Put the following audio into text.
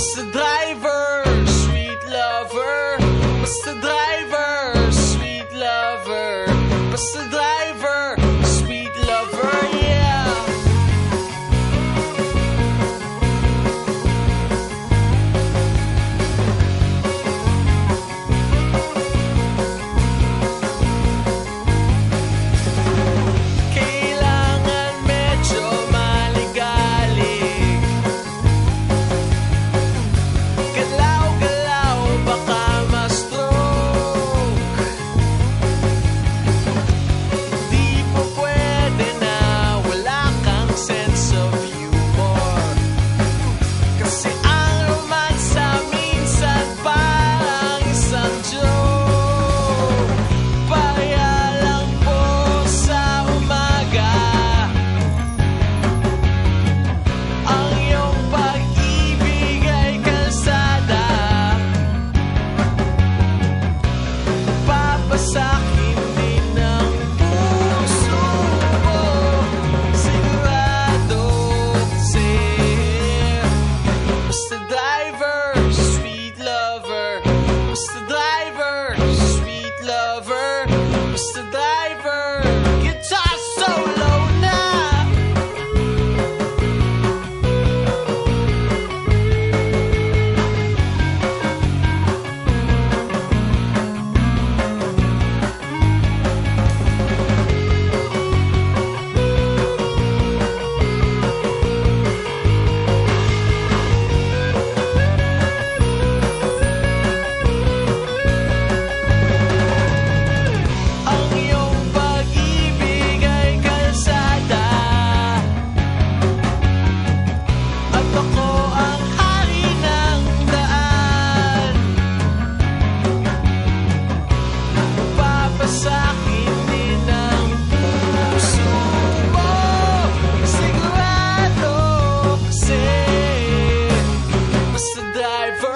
Mr. Driver, sweet lover. Mr. Driver, sweet lover. Mr. Driver. die for